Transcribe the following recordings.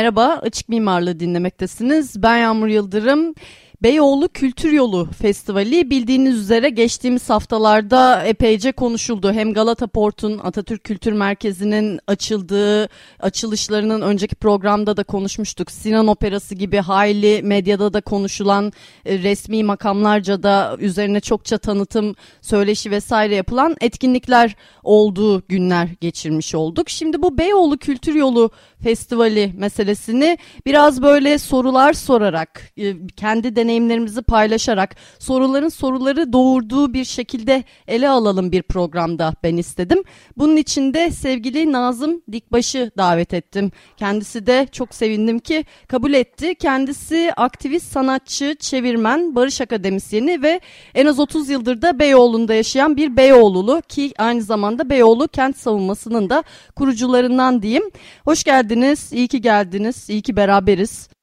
Merhaba, Açık Mimarlığı dinlemektesiniz. Ben Yağmur Yıldırım. Beyoğlu Kültür Yolu Festivali bildiğiniz üzere geçtiğimiz haftalarda epeyce konuşuldu. Hem Galata Port'un Atatürk Kültür Merkezi'nin açıldığı açılışlarının önceki programda da konuşmuştuk. Sinan Operası gibi hayli medyada da konuşulan e, resmi makamlarca da üzerine çokça tanıtım, söyleşi vesaire yapılan etkinlikler olduğu günler geçirmiş olduk. Şimdi bu Beyoğlu Kültür Yolu Festivali meselesini biraz böyle sorular sorarak, e, kendi deneyimlerimizi paylaşarak, soruların soruları doğurduğu bir şekilde ele alalım bir programda ben istedim. Bunun için de sevgili Nazım Dikbaş'ı davet ettim. Kendisi de çok sevindim ki kabul etti. Kendisi aktivist, sanatçı, çevirmen, barış akademisyeni ve en az 30 yıldır da Beyoğlu'nda yaşayan bir Beyoğlulu ki aynı zamanda Beyoğlu kent savunmasının da kurucularından diyeyim. Hoş geldiniz iyi ki geldiniz, iyi ki beraberiz.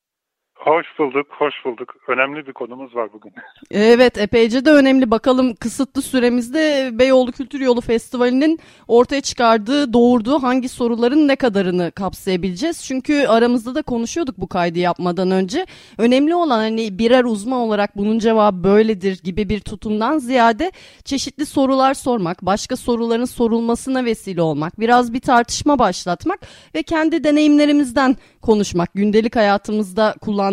Hoş bulduk, hoş bulduk. Önemli bir konumuz var bugün. Evet, epeyce de önemli. Bakalım kısıtlı süremizde Beyoğlu Kültür Yolu Festivali'nin ortaya çıkardığı, doğurduğu hangi soruların ne kadarını kapsayabileceğiz? Çünkü aramızda da konuşuyorduk bu kaydı yapmadan önce. Önemli olan hani birer uzman olarak bunun cevabı böyledir gibi bir tutumdan ziyade çeşitli sorular sormak, başka soruların sorulmasına vesile olmak, biraz bir tartışma başlatmak ve kendi deneyimlerimizden konuşmak, gündelik hayatımızda kullandığımız,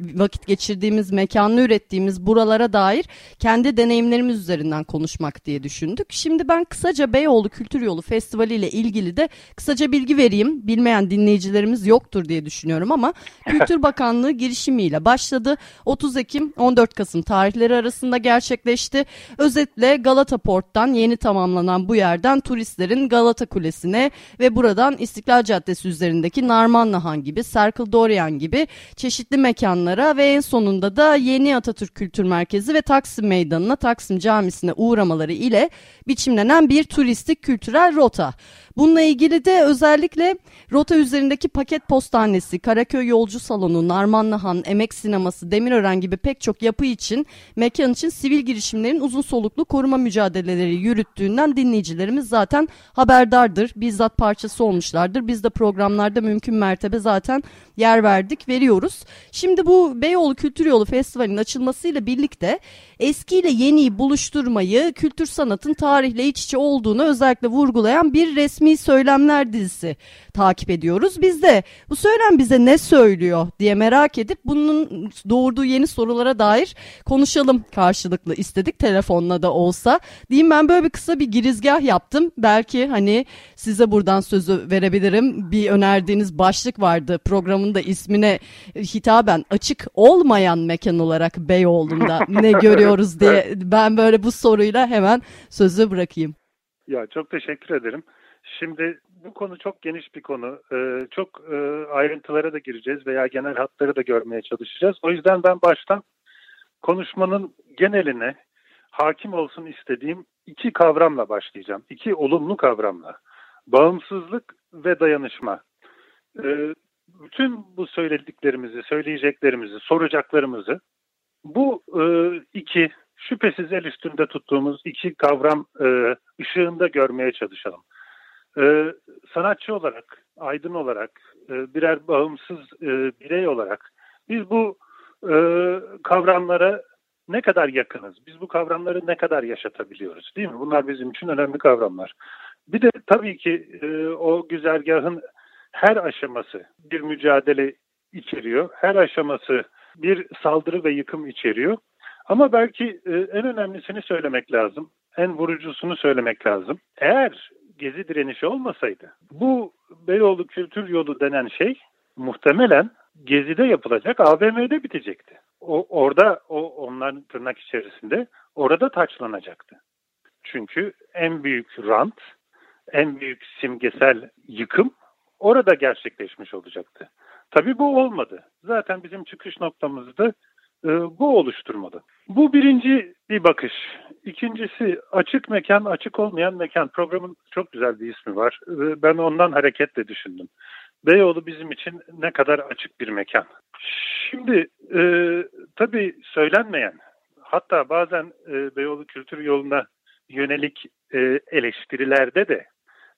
vakit geçirdiğimiz, mekanını ürettiğimiz buralara dair kendi deneyimlerimiz üzerinden konuşmak diye düşündük. Şimdi ben kısaca Beyoğlu Kültür Yolu Festivali ile ilgili de kısaca bilgi vereyim. Bilmeyen dinleyicilerimiz yoktur diye düşünüyorum ama Kültür Bakanlığı girişimiyle başladı. 30 Ekim 14 Kasım tarihleri arasında gerçekleşti. Özetle Galata Port'tan yeni tamamlanan bu yerden turistlerin Galata Kulesi'ne ve buradan İstiklal Caddesi üzerindeki Narmanlı Han gibi, Circle Dorian gibi çeşitli mekanlara ve en sonunda da yeni Atatürk Kültür Merkezi ve Taksim Meydanı'na, Taksim Camisi'ne uğramaları ile biçimlenen bir turistik kültürel rota. Bununla ilgili de özellikle rota üzerindeki paket postanesi, Karaköy Yolcu Salonu, Narmanlıhan, Emek Sineması, Demirören gibi pek çok yapı için mekan için sivil girişimlerin uzun soluklu koruma mücadeleleri yürüttüğünden dinleyicilerimiz zaten haberdardır. Bizzat parçası olmuşlardır. Biz de programlarda mümkün mertebe zaten yer verdik, veriyoruz. Şimdi bu Beyoğlu Kültür Yolu Festivali'nin açılmasıyla birlikte eskiyle yeniyi buluşturmayı, kültür sanatın tarihle iç içe olduğunu özellikle vurgulayan bir resmi söylemler dizisi takip ediyoruz. Biz de bu söylem bize ne söylüyor diye merak edip bunun doğurduğu yeni sorulara dair konuşalım karşılıklı istedik telefonla da olsa. Diyeyim ben böyle bir kısa bir girizgah yaptım. Belki hani size buradan sözü verebilirim. Bir önerdiğiniz başlık vardı programın da ismine hitaben açık olmayan mekan olarak Beyoğlu'nda ne görüyoruz diye ben böyle bu soruyla hemen sözü bırakayım. Ya çok teşekkür ederim. Şimdi bu konu çok geniş bir konu. Ee, çok e, ayrıntılara da gireceğiz veya genel hatları da görmeye çalışacağız. O yüzden ben baştan konuşmanın geneline hakim olsun istediğim iki kavramla başlayacağım. İki olumlu kavramla. Bağımsızlık ve dayanışma. Ee, bütün bu söylediklerimizi, söyleyeceklerimizi, soracaklarımızı bu e, iki şüphesiz el üstünde tuttuğumuz iki kavram e, ışığında görmeye çalışalım. E, sanatçı olarak, aydın olarak, e, birer bağımsız e, birey olarak biz bu e, kavramlara ne kadar yakınız? Biz bu kavramları ne kadar yaşatabiliyoruz değil mi? Bunlar bizim için önemli kavramlar. Bir de tabii ki e, o güzergahın her aşaması bir mücadele içeriyor. Her aşaması bir saldırı ve yıkım içeriyor. Ama belki en önemlisini söylemek lazım. En vurucusunu söylemek lazım. Eğer gezi direnişi olmasaydı bu Beyoğlu Kültür Yolu denen şey muhtemelen gezide yapılacak AVM'de bitecekti. O orada o onların tırnak içerisinde orada taçlanacaktı. Çünkü en büyük rant, en büyük simgesel yıkım orada gerçekleşmiş olacaktı. Tabii bu olmadı. Zaten bizim çıkış noktamızda e, bu oluşturmadı. Bu birinci bir bakış. İkincisi açık mekan, açık olmayan mekan. Programın çok güzel bir ismi var. E, ben ondan hareketle düşündüm. Beyoğlu bizim için ne kadar açık bir mekan. Şimdi e, tabii söylenmeyen, hatta bazen e, Beyoğlu Kültür Yolu'na yönelik e, eleştirilerde de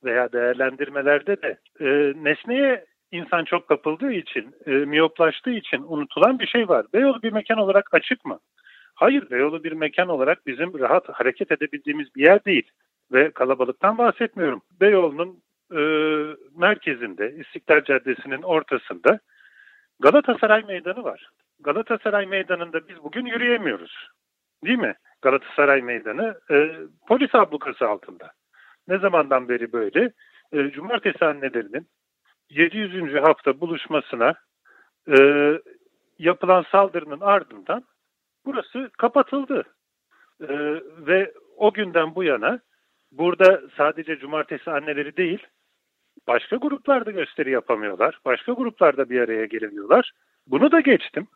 veya değerlendirmelerde de e, nesneye insan çok kapıldığı için, e, miyoplaştığı için unutulan bir şey var. Beyoğlu bir mekan olarak açık mı? Hayır, Beyoğlu bir mekan olarak bizim rahat hareket edebildiğimiz bir yer değil. Ve kalabalıktan bahsetmiyorum. Beyoğlu'nun e, merkezinde, İstiklal Caddesi'nin ortasında Galatasaray Meydanı var. Galatasaray Meydanı'nda biz bugün yürüyemiyoruz. Değil mi? Galatasaray Meydanı e, polis ablukası altında. Ne zamandan beri böyle? E, Cumartesi annelerinin 700. hafta buluşmasına e, yapılan saldırının ardından burası kapatıldı. E, ve o günden bu yana burada sadece cumartesi anneleri değil, başka gruplarda gösteri yapamıyorlar. Başka gruplarda bir araya gelemiyorlar. Bunu da geçtim.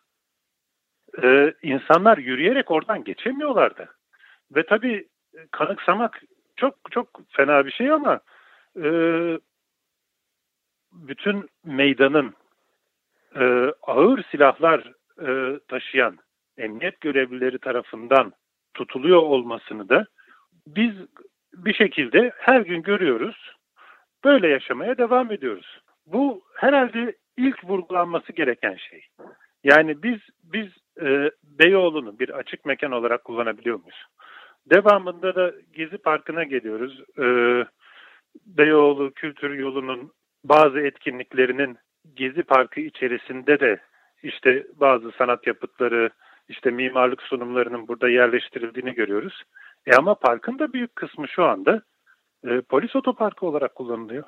Ee, insanlar yürüyerek oradan geçemiyorlardı. Ve tabii kanıksamak çok çok fena bir şey ama e, bütün meydanın e, ağır silahlar e, taşıyan emniyet görevlileri tarafından tutuluyor olmasını da biz bir şekilde her gün görüyoruz. Böyle yaşamaya devam ediyoruz. Bu herhalde ilk vurgulanması gereken şey. Yani biz biz e, Beyoğlu'nu bir açık mekan olarak kullanabiliyor muyuz? Devamında da Gezi Parkı'na geliyoruz. E, Beyoğlu Kültür Yolu'nun bazı etkinliklerinin Gezi Parkı içerisinde de işte bazı sanat yapıtları, işte mimarlık sunumlarının burada yerleştirildiğini görüyoruz. E ama parkın da büyük kısmı şu anda e, polis otoparkı olarak kullanılıyor.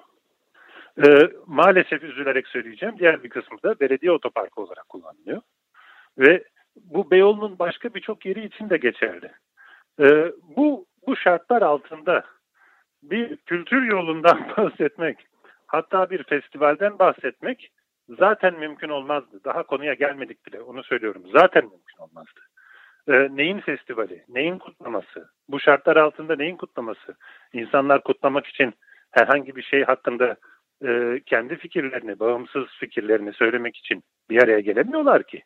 E, maalesef üzülerek söyleyeceğim diğer bir kısmı da belediye otoparkı olarak kullanılıyor. Ve bu Beyoğlu'nun başka birçok yeri için de geçerli. E, bu, bu şartlar altında bir kültür yolundan bahsetmek, hatta bir festivalden bahsetmek zaten mümkün olmazdı. Daha konuya gelmedik bile onu söylüyorum. Zaten mümkün olmazdı. E, neyin festivali, neyin kutlaması, bu şartlar altında neyin kutlaması? İnsanlar kutlamak için herhangi bir şey hakkında e, kendi fikirlerini, bağımsız fikirlerini söylemek için bir araya gelemiyorlar ki.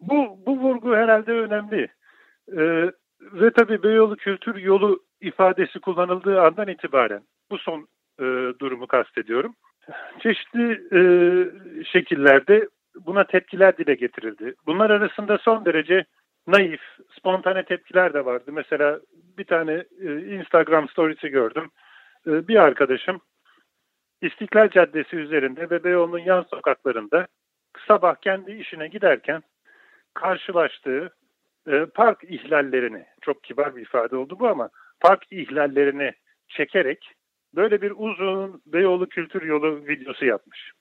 Bu, bu vurgu herhalde önemli. E, ve tabii Beyoğlu Kültür Yolu ifadesi kullanıldığı andan itibaren bu son e, durumu kastediyorum. Çeşitli e, şekillerde buna tepkiler dile getirildi. Bunlar arasında son derece naif, spontane tepkiler de vardı. Mesela bir tane e, Instagram storiesi gördüm. E, bir arkadaşım İstiklal Caddesi üzerinde ve Beyoğlu'nun yan sokaklarında sabah kendi işine giderken karşılaştığı e, park ihlallerini, çok kibar bir ifade oldu bu ama park ihlallerini çekerek böyle bir uzun Beyoğlu Kültür Yolu videosu yapmış.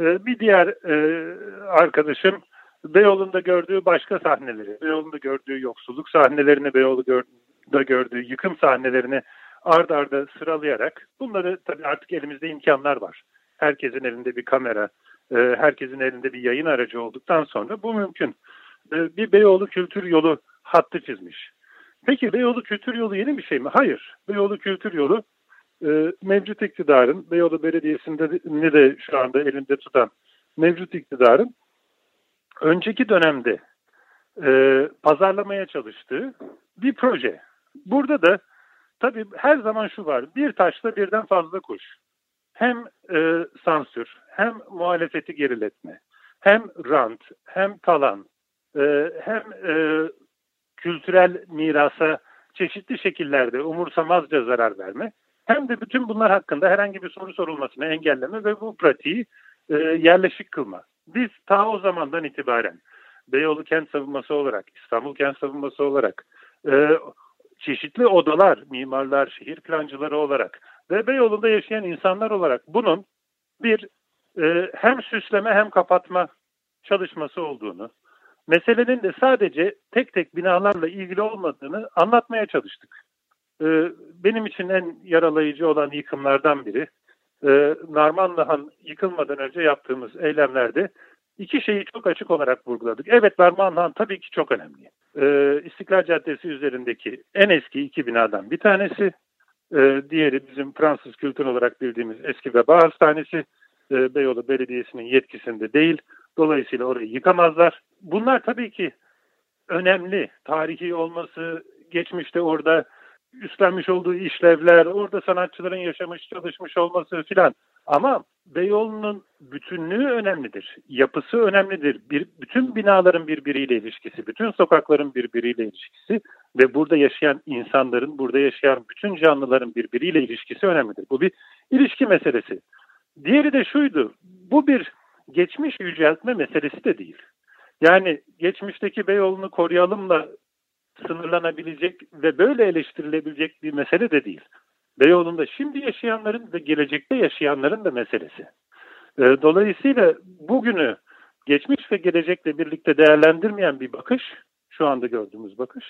E, bir diğer e, arkadaşım Beyoğlu'nda gördüğü başka sahneleri, Beyoğlu'nda gördüğü yoksulluk sahnelerini, Beyoğlu'da gördüğü yıkım sahnelerini ard arda sıralayarak bunları tabii artık elimizde imkanlar var. Herkesin elinde bir kamera, e, herkesin elinde bir yayın aracı olduktan sonra bu mümkün. E, bir Beyoğlu kültür yolu hattı çizmiş. Peki Beyoğlu kültür yolu yeni bir şey mi? Hayır. Beyoğlu kültür yolu e, mevcut iktidarın, Beyoğlu Belediyesi'nde de şu anda elinde tutan mevcut iktidarın önceki dönemde e, pazarlamaya çalıştığı bir proje. Burada da tabii her zaman şu var, bir taşla birden fazla kuş. Hem e, sansür, hem muhalefeti geriletme, hem rant, hem talan, e, hem e, kültürel mirasa çeşitli şekillerde umursamazca zarar verme, hem de bütün bunlar hakkında herhangi bir soru sorulmasını engelleme ve bu pratiği e, yerleşik kılma. Biz ta o zamandan itibaren Beyoğlu kent savunması olarak, İstanbul kent savunması olarak, e, çeşitli odalar, mimarlar, şehir plancıları olarak ve Beyoğlu'nda yaşayan insanlar olarak bunun bir e, hem süsleme hem kapatma çalışması olduğunu, meselenin de sadece tek tek binalarla ilgili olmadığını anlatmaya çalıştık. E, benim için en yaralayıcı olan yıkımlardan biri. E, Narmanlıhan yıkılmadan önce yaptığımız eylemlerde iki şeyi çok açık olarak vurguladık. Evet Narmanlıhan tabii ki çok önemli. E, İstiklal Caddesi üzerindeki en eski iki binadan bir tanesi. E, diğeri bizim Fransız kültür olarak bildiğimiz eski veba hastanesi. E, Beyoğlu Belediyesi'nin yetkisinde değil. Dolayısıyla orayı yıkamazlar. Bunlar tabii ki önemli. Tarihi olması, geçmişte orada üstlenmiş olduğu işlevler, orada sanatçıların yaşamış, çalışmış olması filan. Ama Beyoğlu'nun bütünlüğü önemlidir. Yapısı önemlidir. Bir, bütün binaların birbiriyle ilişkisi, bütün sokakların birbiriyle ilişkisi ve burada yaşayan insanların, burada yaşayan bütün canlıların birbiriyle ilişkisi önemlidir. Bu bir ilişki meselesi. Diğeri de şuydu. Bu bir geçmiş yüceltme meselesi de değil. Yani geçmişteki Beyoğlu'nu koruyalımla sınırlanabilecek ve böyle eleştirilebilecek bir mesele de değil. Beyoğlu'nda şimdi yaşayanların ve gelecekte yaşayanların da meselesi. Ee, dolayısıyla bugünü geçmiş ve gelecekle birlikte değerlendirmeyen bir bakış, şu anda gördüğümüz bakış,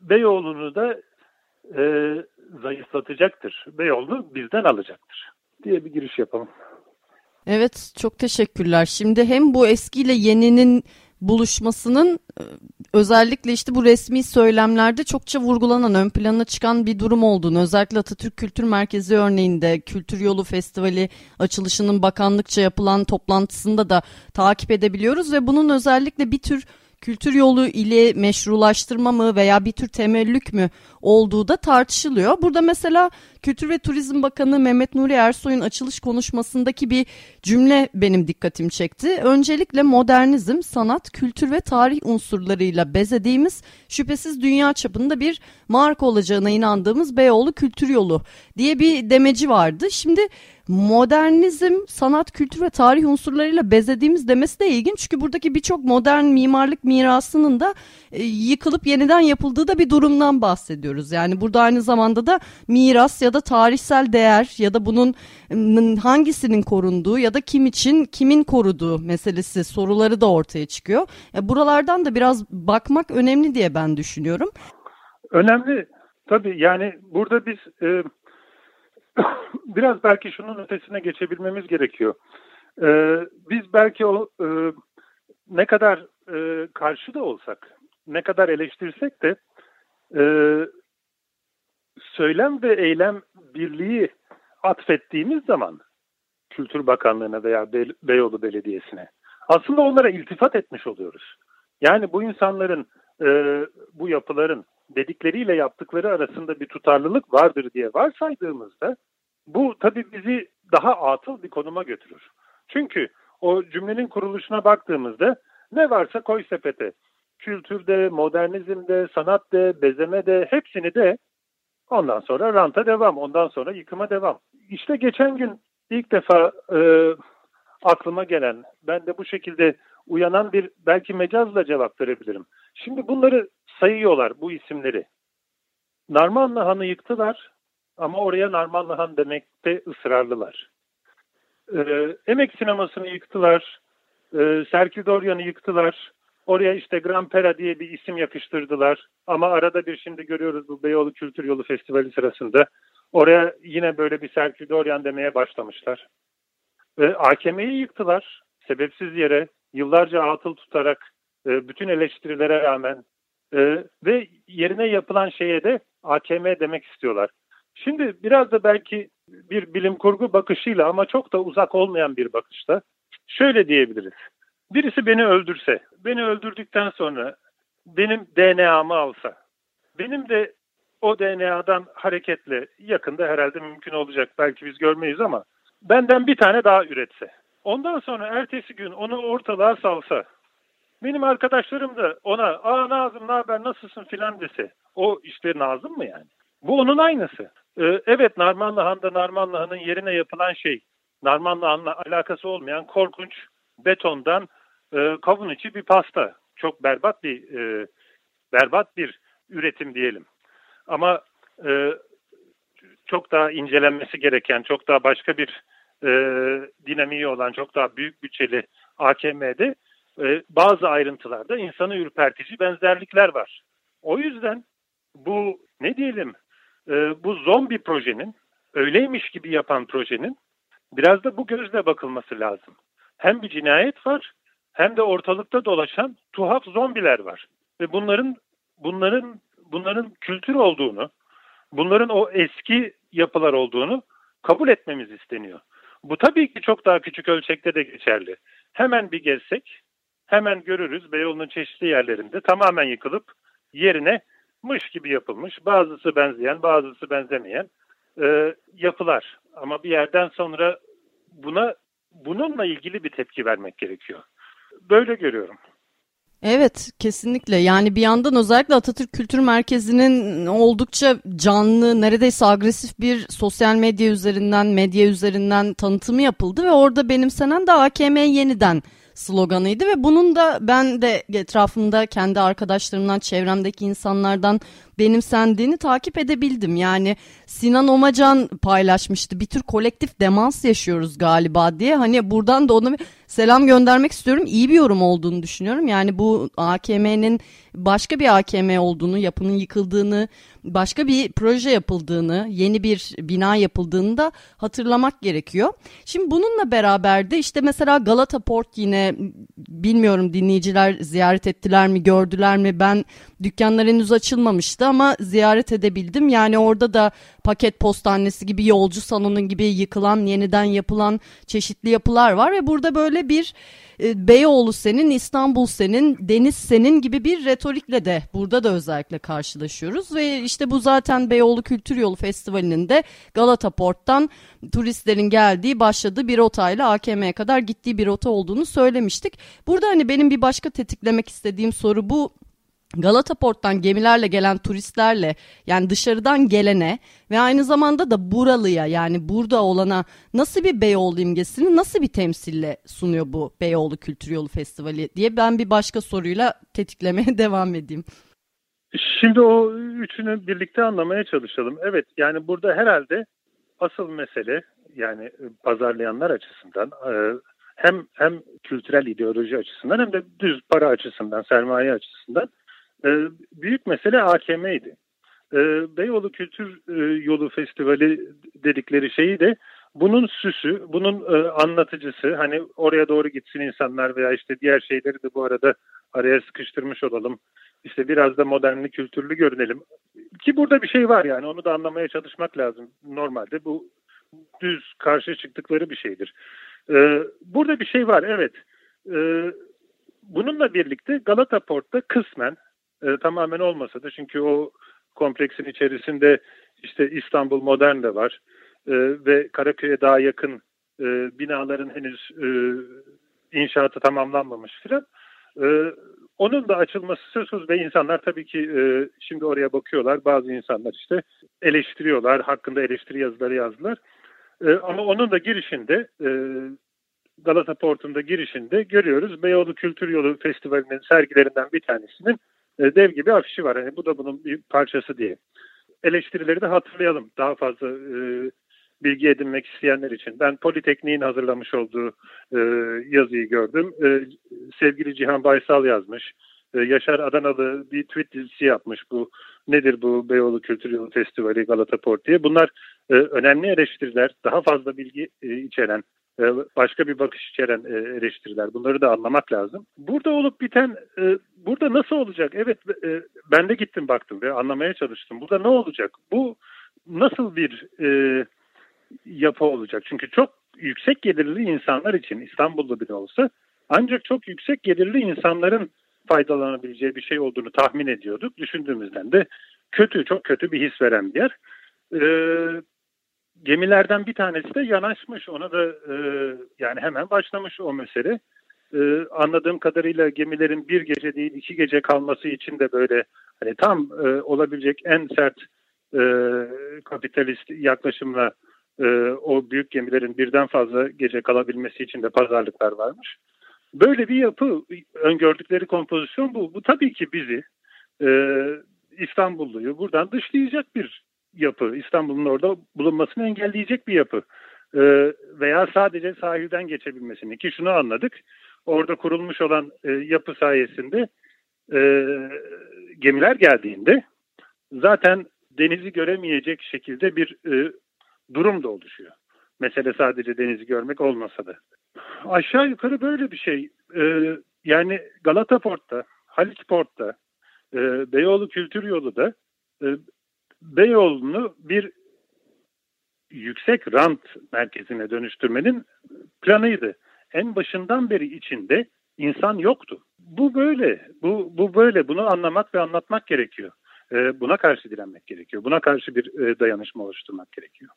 Beyoğlu'nu da e, zayıflatacaktır. Beyoğlu bizden alacaktır diye bir giriş yapalım. Evet çok teşekkürler. Şimdi hem bu eskiyle yeninin buluşmasının e, özellikle işte bu resmi söylemlerde çokça vurgulanan, ön plana çıkan bir durum olduğunu, özellikle Atatürk Kültür Merkezi örneğinde Kültür Yolu Festivali açılışının bakanlıkça yapılan toplantısında da takip edebiliyoruz ve bunun özellikle bir tür kültür yolu ile meşrulaştırma mı veya bir tür temellük mü olduğu da tartışılıyor. Burada mesela Kültür ve Turizm Bakanı Mehmet Nuri Ersoy'un açılış konuşmasındaki bir cümle benim dikkatimi çekti. Öncelikle modernizm, sanat, kültür ve tarih unsurlarıyla bezediğimiz şüphesiz dünya çapında bir marka olacağına inandığımız Beyoğlu Kültür Yolu diye bir demeci vardı. Şimdi modernizm, sanat, kültür ve tarih unsurlarıyla bezediğimiz demesi de ilginç. Çünkü buradaki birçok modern mimarlık mirasının da e, yıkılıp yeniden yapıldığı da bir durumdan bahsediyoruz. Yani burada aynı zamanda da miras ya da tarihsel değer ya da bunun hangisinin korunduğu ya da kim için kimin koruduğu meselesi soruları da ortaya çıkıyor. E, buralardan da biraz bakmak önemli diye ben düşünüyorum. Önemli. Tabii yani burada biz e, biraz belki şunun ötesine geçebilmemiz gerekiyor. E, biz belki o e, ne kadar e, karşı da olsak, ne kadar eleştirsek de e, söylem ve eylem birliği atfettiğimiz zaman Kültür Bakanlığı'na veya Be Beyoğlu Belediyesi'ne aslında onlara iltifat etmiş oluyoruz. Yani bu insanların, e, bu yapıların dedikleriyle yaptıkları arasında bir tutarlılık vardır diye varsaydığımızda bu tabii bizi daha atıl bir konuma götürür. Çünkü o cümlenin kuruluşuna baktığımızda ne varsa koy sepete. Kültürde, modernizmde, sanatta, bezemede hepsini de ondan sonra ranta devam, ondan sonra yıkıma devam. İşte geçen gün ilk defa e, aklıma gelen, ben de bu şekilde uyanan bir belki mecazla cevap verebilirim. Şimdi bunları sayıyorlar bu isimleri. Narmanlı Han'ı yıktılar ama oraya Narmanlı Han demekte ısrarlılar. Ee, Emek sinemasını yıktılar, ee, Serkil Doryan'ı yıktılar. Oraya işte Gran Pera diye bir isim yakıştırdılar. Ama arada bir şimdi görüyoruz bu Beyoğlu Kültür Yolu Festivali sırasında. Oraya yine böyle bir Serkil Doryan demeye başlamışlar. Ve AKM'yi yıktılar. Sebepsiz yere yıllarca atıl tutarak e, bütün eleştirilere rağmen e, ve yerine yapılan şeye de AKM demek istiyorlar. Şimdi biraz da belki bir bilim kurgu bakışıyla ama çok da uzak olmayan bir bakışta şöyle diyebiliriz. Birisi beni öldürse, beni öldürdükten sonra benim DNA'mı alsa, benim de o DNA'dan hareketle yakında herhalde mümkün olacak. Belki biz görmeyiz ama benden bir tane daha üretse. Ondan sonra ertesi gün onu ortalığa salsa, benim arkadaşlarım da ona ''Aa Nazım ne haber nasılsın?'' filan dese. O işte Nazım mı yani? Bu onun aynısı. Ee, evet Narmanlı Han'da Narmanlı Han'ın yerine yapılan şey Narmanlı Han'la alakası olmayan korkunç betondan e, kavun içi bir pasta. Çok berbat bir e, berbat bir üretim diyelim. Ama e, çok daha incelenmesi gereken, çok daha başka bir e, dinamiği olan, çok daha büyük bütçeli AKM'de e, bazı ayrıntılarda insanı ürpertici benzerlikler var. O yüzden bu ne diyelim e, bu zombi projenin öyleymiş gibi yapan projenin biraz da bu gözle bakılması lazım. Hem bir cinayet var hem de ortalıkta dolaşan tuhaf zombiler var. Ve bunların bunların bunların kültür olduğunu, bunların o eski yapılar olduğunu kabul etmemiz isteniyor. Bu tabii ki çok daha küçük ölçekte de geçerli. Hemen bir gezsek, hemen görürüz Beyoğlu'nun çeşitli yerlerinde tamamen yıkılıp yerine mış gibi yapılmış, bazısı benzeyen, bazısı benzemeyen e, yapılar. Ama bir yerden sonra buna bununla ilgili bir tepki vermek gerekiyor. Böyle görüyorum. Evet kesinlikle yani bir yandan özellikle Atatürk Kültür Merkezi'nin oldukça canlı neredeyse agresif bir sosyal medya üzerinden medya üzerinden tanıtımı yapıldı ve orada benimsenen de AKM yeniden sloganıydı ve bunun da ben de etrafımda kendi arkadaşlarımdan çevremdeki insanlardan benimsendiğini takip edebildim. Yani Sinan Omacan paylaşmıştı bir tür kolektif demans yaşıyoruz galiba diye. Hani buradan da bir selam göndermek istiyorum. İyi bir yorum olduğunu düşünüyorum. Yani bu AKM'nin başka bir AKM olduğunu, yapının yıkıldığını, başka bir proje yapıldığını, yeni bir bina yapıldığını da hatırlamak gerekiyor. Şimdi bununla beraber de işte mesela Galata Port yine bilmiyorum dinleyiciler ziyaret ettiler mi, gördüler mi? Ben dükkanlar henüz açılmamıştı ama ziyaret edebildim. Yani orada da paket postanesi gibi, yolcu salonu gibi yıkılan, yeniden yapılan çeşitli yapılar var ve burada böyle bir e, Beyoğlu senin, İstanbul senin, Deniz senin gibi bir retorikle de burada da özellikle karşılaşıyoruz ve işte bu zaten Beyoğlu Kültür Yolu Festivali'nin de Galata Port'tan turistlerin geldiği başladığı bir rotayla AKM'ye kadar gittiği bir rota olduğunu söylemiştik. Burada hani benim bir başka tetiklemek istediğim soru bu Galata Port'tan gemilerle gelen turistlerle yani dışarıdan gelene ve aynı zamanda da buralıya yani burada olana nasıl bir Beyoğlu imgesini nasıl bir temsille sunuyor bu Beyoğlu Kültür Yolu Festivali diye ben bir başka soruyla tetiklemeye devam edeyim. Şimdi o üçünü birlikte anlamaya çalışalım. Evet yani burada herhalde asıl mesele yani pazarlayanlar açısından e, hem hem kültürel ideoloji açısından hem de düz para açısından, sermaye açısından ee, büyük mesele AKM'ydi. Ee, Beyoğlu Kültür e, Yolu Festivali dedikleri şeyi de bunun süsü, bunun e, anlatıcısı hani oraya doğru gitsin insanlar veya işte diğer şeyleri de bu arada araya sıkıştırmış olalım. İşte biraz da modernli, kültürlü görünelim. Ki burada bir şey var yani onu da anlamaya çalışmak lazım. Normalde bu düz karşı çıktıkları bir şeydir. Ee, burada bir şey var evet. bununla birlikte Galata Port'ta kısmen e, tamamen olmasa da çünkü o kompleksin içerisinde işte İstanbul Modern de var e, ve Karaköy'e daha yakın e, binaların henüz e, inşaatı tamamlanmamış filan. E, onun da açılması söz konusu ve insanlar tabii ki e, şimdi oraya bakıyorlar. Bazı insanlar işte eleştiriyorlar, hakkında eleştiri yazıları yazdılar. E, ama onun da girişinde e, Galata Portu'nda girişinde görüyoruz Beyoğlu Kültür Yolu Festivali'nin sergilerinden bir tanesinin e, dev gibi afişi var. Yani bu da bunun bir parçası diye. Eleştirileri de hatırlayalım daha fazla e, bilgi edinmek isteyenler için. Ben Politeknik'in hazırlamış olduğu e, yazıyı gördüm. E, sevgili Cihan Baysal yazmış. E, Yaşar Adanalı bir tweet dizisi yapmış. Bu nedir bu Beyoğlu Kültür Yolu Festivali Galata Port diye. Bunlar e, önemli eleştiriler, daha fazla bilgi e, içeren başka bir bakış içeren e, eleştiriler. Bunları da anlamak lazım. Burada olup biten, e, burada nasıl olacak? Evet, ben de gittim baktım ve anlamaya çalıştım. Burada ne olacak? Bu nasıl bir yapı olacak? Çünkü çok yüksek gelirli insanlar için İstanbul'da bile olsa ancak çok yüksek gelirli insanların faydalanabileceği bir şey olduğunu tahmin ediyorduk. Düşündüğümüzden de kötü, çok kötü bir his veren bir yer. Ee, gemilerden bir tanesi de yanaşmış. Ona da e, yani hemen başlamış o mesele. E, anladığım kadarıyla gemilerin bir gece değil iki gece kalması için de böyle hani tam e, olabilecek en sert e, kapitalist yaklaşımla e, o büyük gemilerin birden fazla gece kalabilmesi için de pazarlıklar varmış. Böyle bir yapı öngördükleri kompozisyon bu. Bu tabii ki bizi e, İstanbulluyu buradan dışlayacak bir yapı. İstanbul'un orada bulunmasını engelleyecek bir yapı. E, veya sadece sahilden geçebilmesini ki şunu anladık. Orada kurulmuş olan e, yapı sayesinde e, gemiler geldiğinde zaten denizi göremeyecek şekilde bir e, durum da oluşuyor. Mesele sadece denizi görmek olmasa da. Aşağı yukarı böyle bir şey. E, yani Galata Port'ta, Haliç Port'ta, e, Beyoğlu Kültür Yolu'da e, Beyoğlu'nu bir yüksek rant merkezine dönüştürmenin planıydı. En başından beri içinde insan yoktu. Bu böyle, bu, bu böyle. Bunu anlamak ve anlatmak gerekiyor. E, buna karşı direnmek gerekiyor. Buna karşı bir e, dayanışma oluşturmak gerekiyor.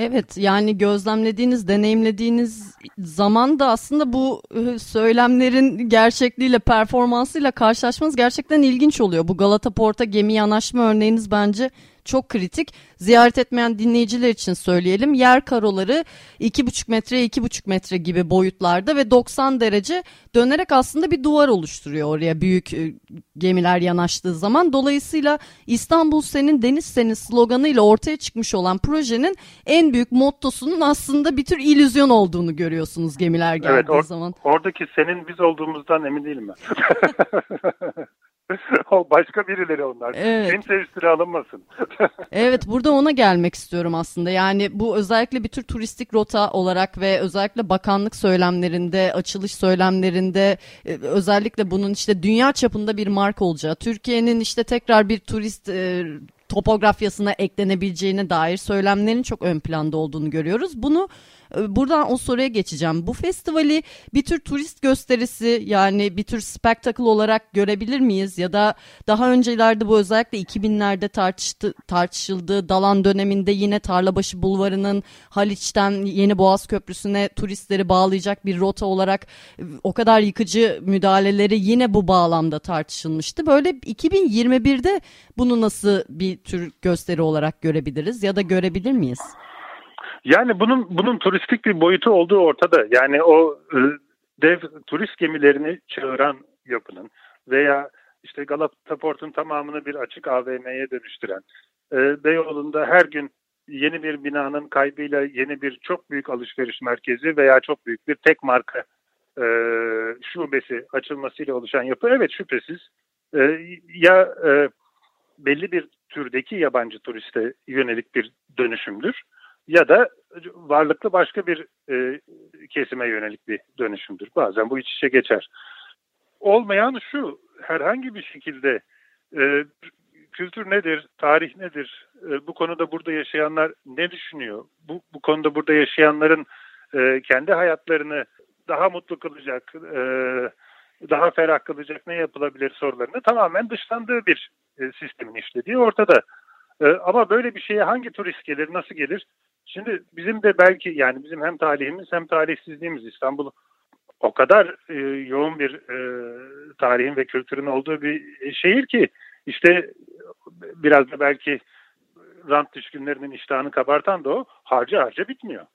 Evet yani gözlemlediğiniz, deneyimlediğiniz zaman da aslında bu e, söylemlerin gerçekliğiyle, performansıyla karşılaşmanız gerçekten ilginç oluyor. Bu Galata Port'a gemi yanaşma örneğiniz bence çok kritik. Ziyaret etmeyen dinleyiciler için söyleyelim. Yer karoları 2,5 metre 2,5 metre gibi boyutlarda ve 90 derece dönerek aslında bir duvar oluşturuyor oraya büyük e, gemiler yanaştığı zaman. Dolayısıyla İstanbul senin deniz senin sloganıyla ortaya çıkmış olan projenin en büyük mottosunun aslında bir tür illüzyon olduğunu görüyorsunuz gemiler geldiği evet, or- zaman. Oradaki senin biz olduğumuzdan emin değilim ben. başka birileri onlar. Evet. Kimse üstüne alınmasın. evet burada ona gelmek istiyorum aslında. Yani bu özellikle bir tür turistik rota olarak ve özellikle bakanlık söylemlerinde, açılış söylemlerinde e, özellikle bunun işte dünya çapında bir marka olacağı, Türkiye'nin işte tekrar bir turist e, topografyasına eklenebileceğine dair söylemlerin çok ön planda olduğunu görüyoruz. Bunu buradan o soruya geçeceğim. Bu festivali bir tür turist gösterisi yani bir tür spektakl olarak görebilir miyiz? Ya da daha öncelerde bu özellikle 2000'lerde tartıştı, tartışıldığı Dalan döneminde yine Tarlabaşı Bulvarı'nın Haliç'ten Yeni Boğaz Köprüsü'ne turistleri bağlayacak bir rota olarak e, o kadar yıkıcı müdahaleleri yine bu bağlamda tartışılmıştı. Böyle 2021'de bunu nasıl bir tür gösteri olarak görebiliriz ya da görebilir miyiz? Yani bunun bunun turistik bir boyutu olduğu ortada. Yani o e, dev turist gemilerini çağıran yapının veya işte Galata tamamını bir açık AVM'ye dönüştüren, e, Beyoğlu'nda her gün yeni bir binanın kaybıyla yeni bir çok büyük alışveriş merkezi veya çok büyük bir tek marka e, şubesi açılmasıyla oluşan yapı evet şüphesiz e, ya belli bir türdeki yabancı turiste yönelik bir dönüşümdür ya da varlıklı başka bir e, kesime yönelik bir dönüşümdür. Bazen bu iç içe geçer. Olmayan şu, herhangi bir şekilde e, kültür nedir, tarih nedir, e, bu konuda burada yaşayanlar ne düşünüyor, bu, bu konuda burada yaşayanların e, kendi hayatlarını daha mutlu kılacak, e, daha ferah kılacak ne yapılabilir sorularını tamamen dışlandığı bir e, sistemin işlediği ortada. E, ama böyle bir şeye hangi turist gelir, nasıl gelir? Şimdi bizim de belki yani bizim hem talihimiz hem talihsizliğimiz İstanbul o kadar e, yoğun bir e, tarihin ve kültürün olduğu bir şehir ki işte biraz da belki rant düşkünlerinin iştahını kabartan da o harca harca bitmiyor.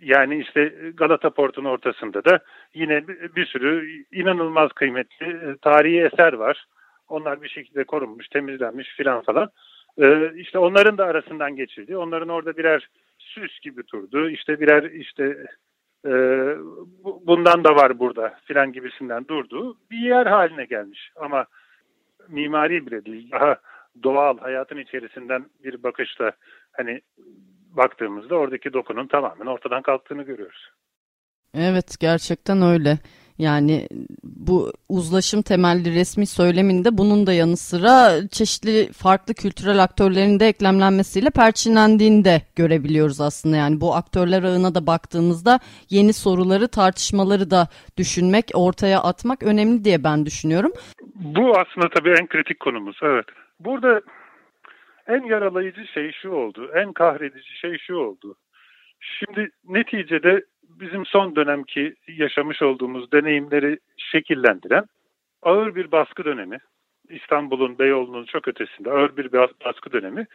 Yani işte Galata Port'un ortasında da yine bir sürü inanılmaz kıymetli e, tarihi eser var. Onlar bir şekilde korunmuş, temizlenmiş filan falan. Ee, işte onların da arasından geçildi. Onların orada birer süs gibi durdu. İşte birer işte e, bundan da var burada filan gibisinden durdu. Bir yer haline gelmiş ama mimari bile değil. Daha doğal hayatın içerisinden bir bakışla hani baktığımızda oradaki dokunun tamamen ortadan kalktığını görüyoruz. Evet gerçekten öyle. Yani bu uzlaşım temelli resmi söyleminde bunun da yanı sıra çeşitli farklı kültürel aktörlerin de eklemlenmesiyle perçinlendiğini de görebiliyoruz aslında. Yani bu aktörler ağına da baktığımızda yeni soruları, tartışmaları da düşünmek, ortaya atmak önemli diye ben düşünüyorum. Bu aslında tabii en kritik konumuz, evet. Burada en yaralayıcı şey şu oldu, en kahredici şey şu oldu. Şimdi neticede bizim son dönemki yaşamış olduğumuz deneyimleri şekillendiren ağır bir baskı dönemi. İstanbul'un, Beyoğlu'nun çok ötesinde ağır bir baskı dönemi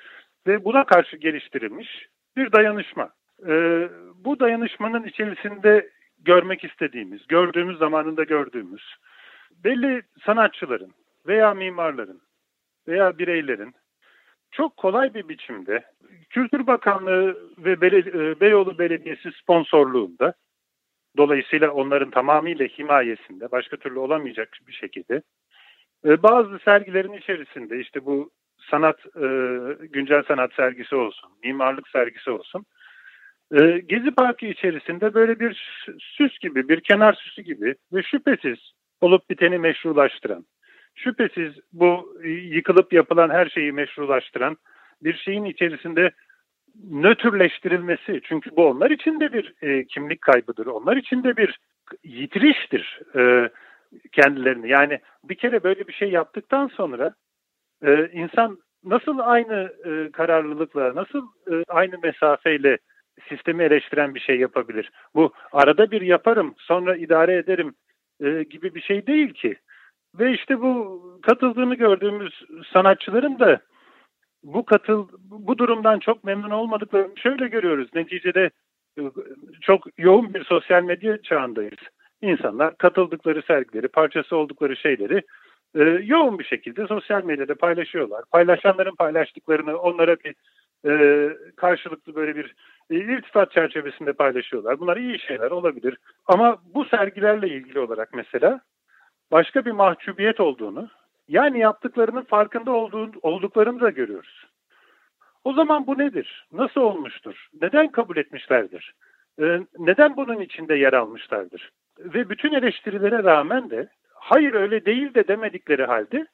ve buna karşı geliştirilmiş bir dayanışma. Ee, bu dayanışmanın içerisinde görmek istediğimiz, gördüğümüz zamanında gördüğümüz belli sanatçıların veya mimarların veya bireylerin çok kolay bir biçimde Kültür Bakanlığı ve e, Beyoğlu Belediyesi sponsorluğunda dolayısıyla onların tamamıyla himayesinde başka türlü olamayacak bir şekilde e, bazı sergilerin içerisinde işte bu sanat, e, güncel sanat sergisi olsun, mimarlık sergisi olsun. Gezi Parkı içerisinde böyle bir süs gibi, bir kenar süsü gibi ve şüphesiz olup biteni meşrulaştıran, şüphesiz bu yıkılıp yapılan her şeyi meşrulaştıran bir şeyin içerisinde nötrleştirilmesi çünkü bu onlar için de bir e, kimlik kaybıdır. Onlar için de bir yitiriştir e, kendilerini. Yani bir kere böyle bir şey yaptıktan sonra e, insan nasıl aynı e, kararlılıkla, nasıl e, aynı mesafeyle sistemi eleştiren bir şey yapabilir? Bu arada bir yaparım, sonra idare ederim e, gibi bir şey değil ki. Ve işte bu katıldığını gördüğümüz sanatçıların da bu katıl bu durumdan çok memnun olmadıklarını şöyle görüyoruz. Neticede e, çok yoğun bir sosyal medya çağındayız. İnsanlar katıldıkları sergileri, parçası oldukları şeyleri e, yoğun bir şekilde sosyal medyada paylaşıyorlar. Paylaşanların paylaştıklarını onlara bir e, karşılıklı böyle bir e, irtifat çerçevesinde paylaşıyorlar. Bunlar iyi şeyler olabilir. Ama bu sergilerle ilgili olarak mesela başka bir mahcubiyet olduğunu, yani yaptıklarının farkında olduğu, olduklarını da görüyoruz. O zaman bu nedir? Nasıl olmuştur? Neden kabul etmişlerdir? Ee, neden bunun içinde yer almışlardır? Ve bütün eleştirilere rağmen de hayır öyle değil de demedikleri halde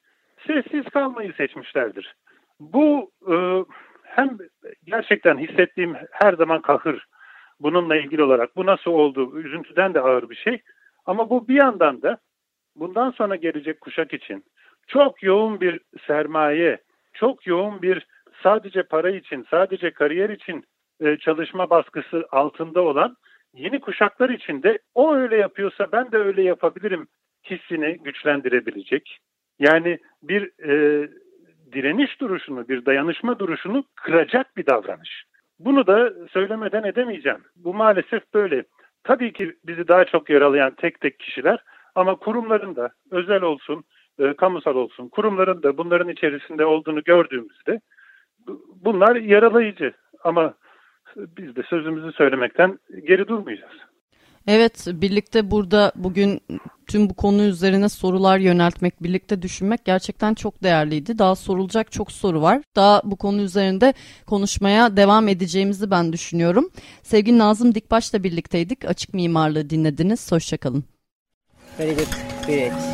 sessiz kalmayı seçmişlerdir. Bu e, hem gerçekten hissettiğim her zaman kahır bununla ilgili olarak bu nasıl oldu üzüntüden de ağır bir şey. Ama bu bir yandan da bundan sonra gelecek kuşak için çok yoğun bir sermaye, çok yoğun bir sadece para için, sadece kariyer için e, çalışma baskısı altında olan yeni kuşaklar için de o öyle yapıyorsa ben de öyle yapabilirim hissini güçlendirebilecek. Yani bir e, direniş duruşunu, bir dayanışma duruşunu kıracak bir davranış. Bunu da söylemeden edemeyeceğim. Bu maalesef böyle. Tabii ki bizi daha çok yaralayan tek tek kişiler ama kurumların da özel olsun, e, kamusal olsun kurumların da bunların içerisinde olduğunu gördüğümüzde bunlar yaralayıcı ama biz de sözümüzü söylemekten geri durmayacağız. Evet, birlikte burada bugün tüm bu konu üzerine sorular yöneltmek, birlikte düşünmek gerçekten çok değerliydi. Daha sorulacak çok soru var. Daha bu konu üzerinde konuşmaya devam edeceğimizi ben düşünüyorum. Sevgili Nazım Dikbaş'la birlikteydik. Açık Mimarlığı dinlediniz. Hoşçakalın. Very good. Great.